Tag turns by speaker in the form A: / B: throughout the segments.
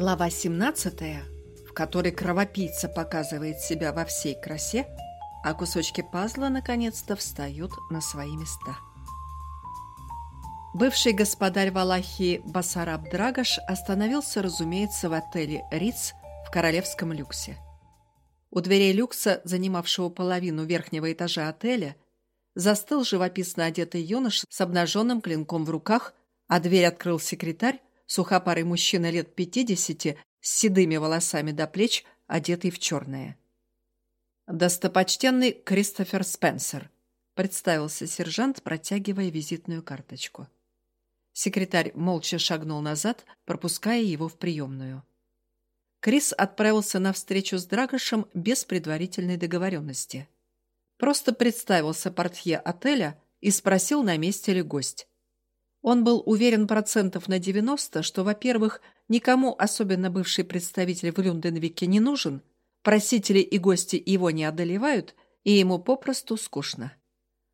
A: Глава 17, в которой кровопийца показывает себя во всей красе, а кусочки пазла наконец-то встают на свои места. Бывший господарь Валахии Басараб Драгош остановился, разумеется, в отеле «Риц» в королевском люксе. У дверей люкса, занимавшего половину верхнего этажа отеля, застыл живописно одетый юнош с обнаженным клинком в руках, а дверь открыл секретарь, сухопарый мужчина лет пятидесяти с седыми волосами до плеч, одетый в черное. «Достопочтенный Кристофер Спенсер», — представился сержант, протягивая визитную карточку. Секретарь молча шагнул назад, пропуская его в приемную. Крис отправился на встречу с Драгошем без предварительной договоренности. Просто представился портье отеля и спросил, на месте ли гость. Он был уверен процентов на 90, что, во-первых, никому, особенно бывший представитель в Люнденвике, не нужен, просители и гости его не одолевают, и ему попросту скучно.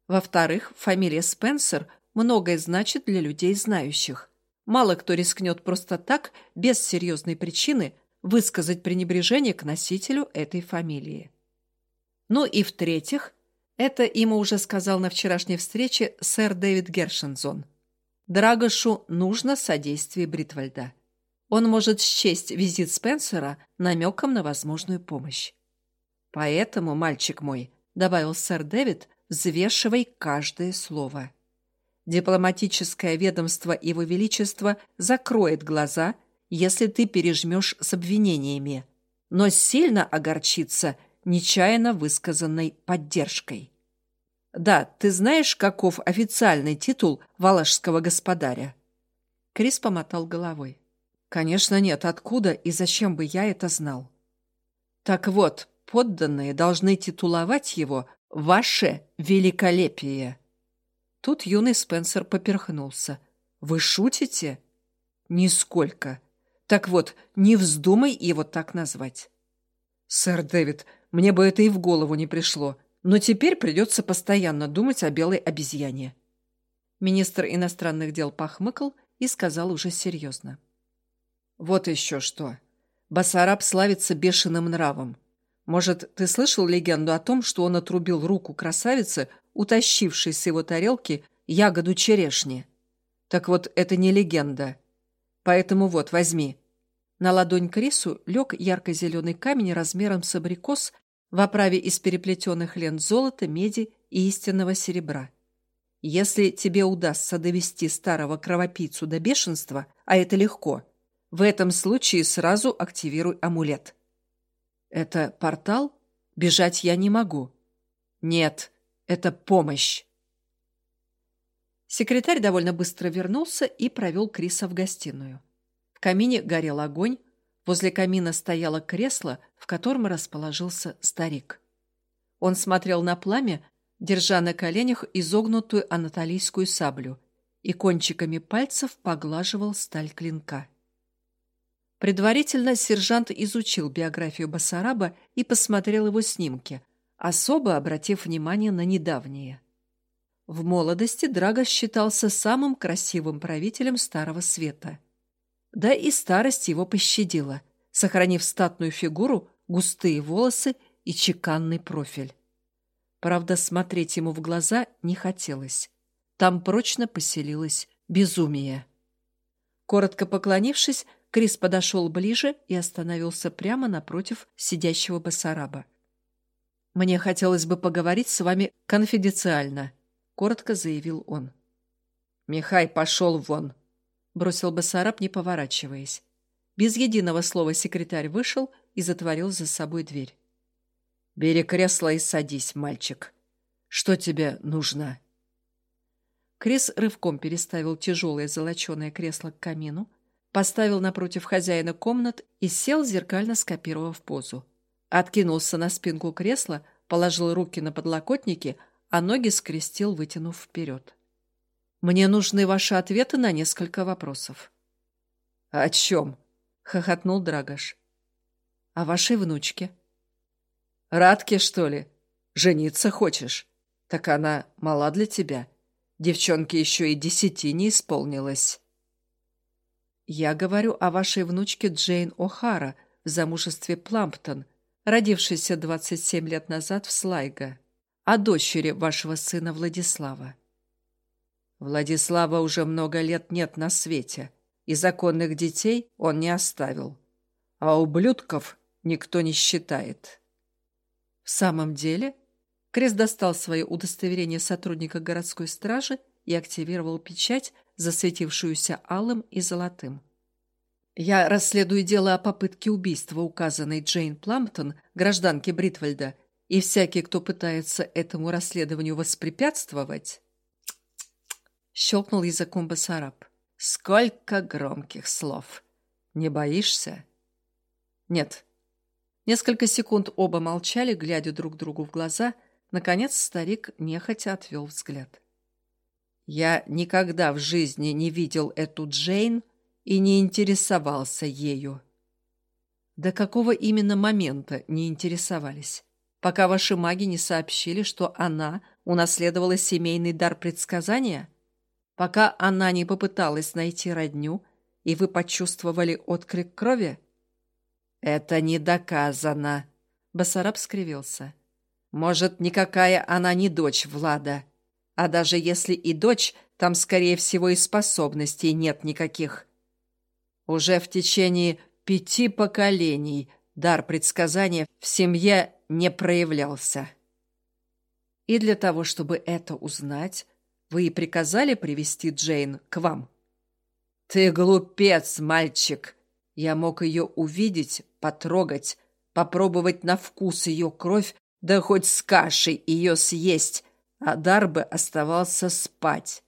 A: Во-вторых, фамилия Спенсер многое значит для людей знающих. Мало кто рискнет просто так, без серьезной причины, высказать пренебрежение к носителю этой фамилии. Ну и в-третьих, это ему уже сказал на вчерашней встрече сэр Дэвид Гершензон – Драгошу нужно содействие Бритвальда. Он может счесть визит Спенсера намеком на возможную помощь. Поэтому, мальчик мой, добавил сэр Дэвид, взвешивай каждое слово. Дипломатическое ведомство Его Величества закроет глаза, если ты пережмешь с обвинениями, но сильно огорчится нечаянно высказанной поддержкой. Да, ты знаешь, каков официальный титул валашского господаря?» Крис помотал головой. «Конечно нет. Откуда и зачем бы я это знал?» «Так вот, подданные должны титуловать его «Ваше великолепие». Тут юный Спенсер поперхнулся. «Вы шутите?» «Нисколько. Так вот, не вздумай его так назвать». «Сэр Дэвид, мне бы это и в голову не пришло. Но теперь придется постоянно думать о белой обезьяне. Министр иностранных дел похмыкал и сказал уже серьезно. Вот еще что. Басараб славится бешеным нравом. Может, ты слышал легенду о том, что он отрубил руку красавицы, утащившей с его тарелки ягоду черешни? Так вот, это не легенда. Поэтому вот, возьми. На ладонь Крису лег ярко-зеленый камень размером с абрикос в оправе из переплетенных лент золота, меди и истинного серебра. Если тебе удастся довести старого кровопийцу до бешенства, а это легко, в этом случае сразу активируй амулет. Это портал? Бежать я не могу. Нет, это помощь. Секретарь довольно быстро вернулся и провел Криса в гостиную. В камине горел огонь, Возле камина стояло кресло, в котором расположился старик. Он смотрел на пламя, держа на коленях изогнутую анатолийскую саблю, и кончиками пальцев поглаживал сталь клинка. Предварительно сержант изучил биографию Басараба и посмотрел его снимки, особо обратив внимание на недавние. В молодости Драго считался самым красивым правителем Старого Света – да и старость его пощадила, сохранив статную фигуру, густые волосы и чеканный профиль. Правда, смотреть ему в глаза не хотелось. Там прочно поселилось безумие. Коротко поклонившись, Крис подошел ближе и остановился прямо напротив сидящего Басараба. «Мне хотелось бы поговорить с вами конфиденциально», — коротко заявил он. «Михай пошел вон», бросил Басараб, не поворачиваясь. Без единого слова секретарь вышел и затворил за собой дверь. «Бери кресло и садись, мальчик. Что тебе нужно?» Крис рывком переставил тяжелое золоченое кресло к камину, поставил напротив хозяина комнат и сел, зеркально скопировав позу. Откинулся на спинку кресла, положил руки на подлокотники, а ноги скрестил, вытянув вперед. Мне нужны ваши ответы на несколько вопросов. — О чем? — хохотнул Драгош. — О вашей внучке. — Радке, что ли? Жениться хочешь? Так она мала для тебя. Девчонке еще и десяти не исполнилось. Я говорю о вашей внучке Джейн О'Хара в замужестве Пламптон, родившейся 27 лет назад в Слайго, о дочери вашего сына Владислава. Владислава уже много лет нет на свете, и законных детей он не оставил. А ублюдков никто не считает. В самом деле, Крест достал свое удостоверение сотрудника городской стражи и активировал печать, засветившуюся алым и золотым. Я расследую дело о попытке убийства указанной Джейн Пламптон, гражданки Бритвальда, и всякий, кто пытается этому расследованию воспрепятствовать... Щелкнул языком Басараб. Сколько громких слов! Не боишься? Нет. Несколько секунд оба молчали, глядя друг другу в глаза. Наконец старик нехотя отвел взгляд. Я никогда в жизни не видел эту Джейн и не интересовался ею. До какого именно момента не интересовались? Пока ваши маги не сообщили, что она унаследовала семейный дар предсказания? Пока она не попыталась найти родню, и вы почувствовали отклик крови? Это не доказано. Басараб скривился. Может, никакая она не дочь Влада. А даже если и дочь, там, скорее всего, и способностей нет никаких. Уже в течение пяти поколений дар предсказания в семье не проявлялся. И для того, чтобы это узнать, вы приказали привести Джейн к вам. Ты глупец, мальчик. Я мог ее увидеть, потрогать, попробовать на вкус ее кровь, да хоть с кашей ее съесть, а Дарбы оставался спать.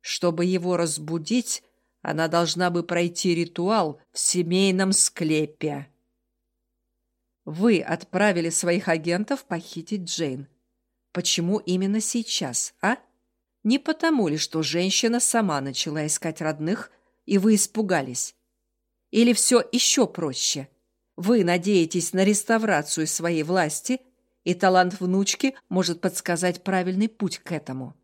A: Чтобы его разбудить, она должна бы пройти ритуал в семейном склепе. Вы отправили своих агентов похитить Джейн. Почему именно сейчас, а? Не потому ли, что женщина сама начала искать родных, и вы испугались? Или все еще проще? Вы надеетесь на реставрацию своей власти – и талант внучки может подсказать правильный путь к этому.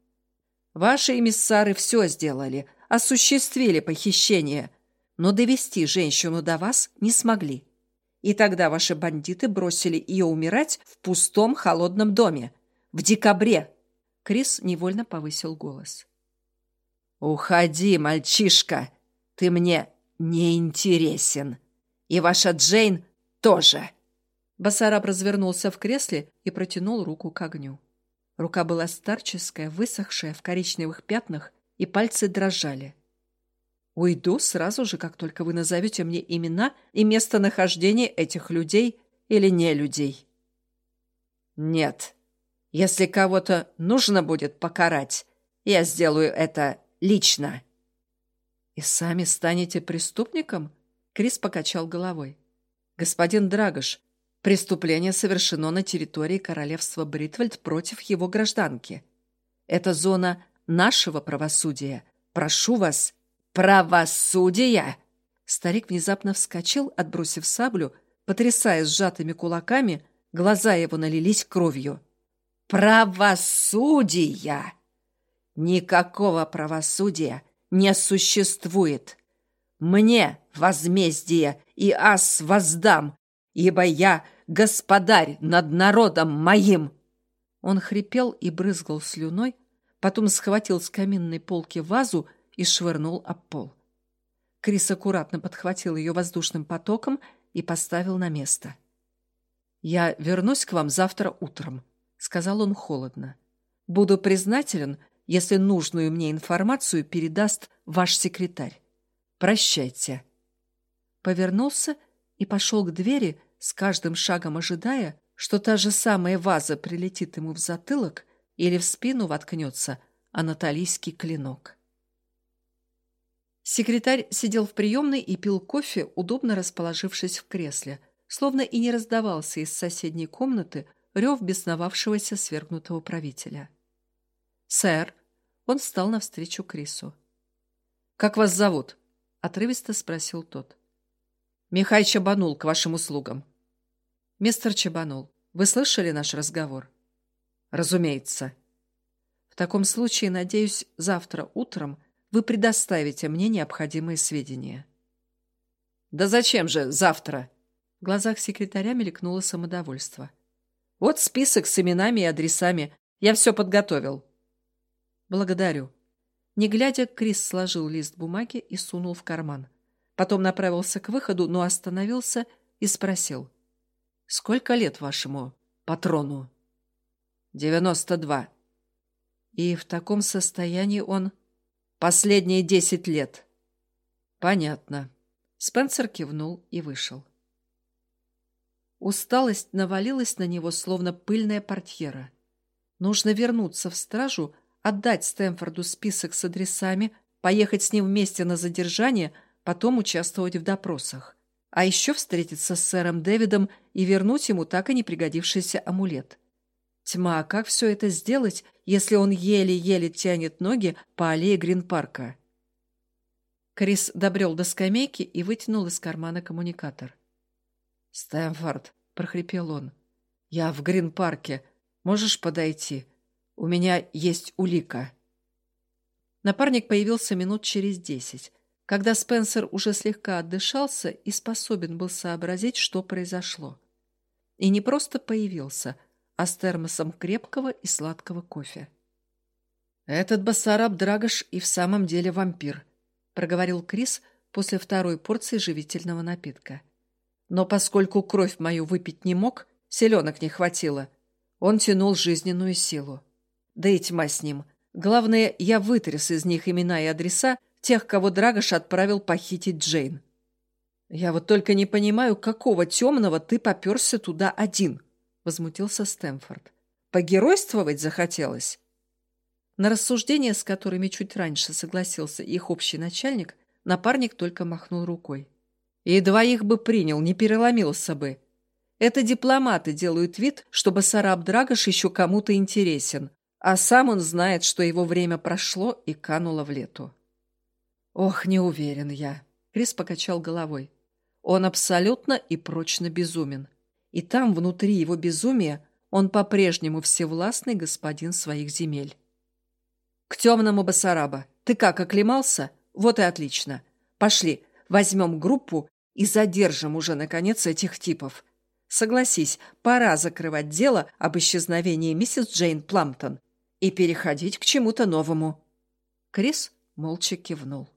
A: Ваши эмиссары все сделали, осуществили похищение, но довести женщину до вас не смогли. И тогда ваши бандиты бросили ее умирать в пустом холодном доме. В декабре. Крис невольно повысил голос. «Уходи, мальчишка! Ты мне не интересен. И ваша Джейн тоже!» Басараб развернулся в кресле и протянул руку к огню. Рука была старческая, высохшая, в коричневых пятнах, и пальцы дрожали. «Уйду сразу же, как только вы назовете мне имена и местонахождение этих людей или не людей». «Нет. Если кого-то нужно будет покарать, я сделаю это лично». «И сами станете преступником?» Крис покачал головой. «Господин Драгош, Преступление совершено на территории королевства Бритвальд против его гражданки. Это зона нашего правосудия. Прошу вас, правосудия!» Старик внезапно вскочил, отбросив саблю, потрясая сжатыми кулаками, глаза его налились кровью. «Правосудия! Никакого правосудия не существует! Мне возмездие и ас воздам, ибо я господарь над народом моим!» Он хрипел и брызгал слюной, потом схватил с каминной полки вазу и швырнул об пол. Крис аккуратно подхватил ее воздушным потоком и поставил на место. «Я вернусь к вам завтра утром», — сказал он холодно. «Буду признателен, если нужную мне информацию передаст ваш секретарь. Прощайте». Повернулся и пошел к двери, с каждым шагом ожидая, что та же самая ваза прилетит ему в затылок или в спину воткнется анатолийский клинок. Секретарь сидел в приемной и пил кофе, удобно расположившись в кресле, словно и не раздавался из соседней комнаты рев бесновавшегося свергнутого правителя. «Сэр!» Он встал навстречу Крису. «Как вас зовут?» — отрывисто спросил тот. «Михай Чабанул к вашим услугам». «Мистер Чабанул, вы слышали наш разговор?» «Разумеется». «В таком случае, надеюсь, завтра утром вы предоставите мне необходимые сведения». «Да зачем же завтра?» В глазах секретаря мелькнуло самодовольство. «Вот список с именами и адресами. Я все подготовил». «Благодарю». Не глядя, Крис сложил лист бумаги и сунул в карман. Потом направился к выходу, но остановился и спросил. «Сколько лет вашему патрону?» «Девяносто два». «И в таком состоянии он...» «Последние десять лет». «Понятно». Спенсер кивнул и вышел. Усталость навалилась на него, словно пыльная портьера. Нужно вернуться в стражу, отдать Стэнфорду список с адресами, поехать с ним вместе на задержание, потом участвовать в допросах. А еще встретиться с сэром Дэвидом и вернуть ему так и не пригодившийся амулет. Тьма, как все это сделать, если он еле-еле тянет ноги по аллее Грин-парка? Крис добрел до скамейки и вытянул из кармана коммуникатор. «Стэнфорд», — прохрипел он, — «я в Грин-парке. Можешь подойти? У меня есть улика». Напарник появился минут через десять, когда Спенсер уже слегка отдышался и способен был сообразить, что произошло. И не просто появился, а с термосом крепкого и сладкого кофе. «Этот Басараб Драгош и в самом деле вампир», проговорил Крис после второй порции живительного напитка. Но поскольку кровь мою выпить не мог, селенок не хватило, он тянул жизненную силу. Да и тьма с ним. Главное, я вытряс из них имена и адреса тех, кого Драгош отправил похитить Джейн. «Я вот только не понимаю, какого темного ты поперся туда один?» — возмутился Стэнфорд. «Погеройствовать захотелось?» На рассуждения, с которыми чуть раньше согласился их общий начальник, напарник только махнул рукой. И двоих бы принял, не переломился бы. Это дипломаты делают вид, чтобы Сараб Драгош еще кому-то интересен, а сам он знает, что его время прошло и кануло в лету. Ох, не уверен я. Крис покачал головой. Он абсолютно и прочно безумен. И там, внутри его безумия, он по-прежнему всевластный господин своих земель. «К темному Басараба. Ты как, оклемался? Вот и отлично. Пошли, возьмем группу и задержим уже, наконец, этих типов. Согласись, пора закрывать дело об исчезновении миссис Джейн Пламптон и переходить к чему-то новому». Крис молча кивнул.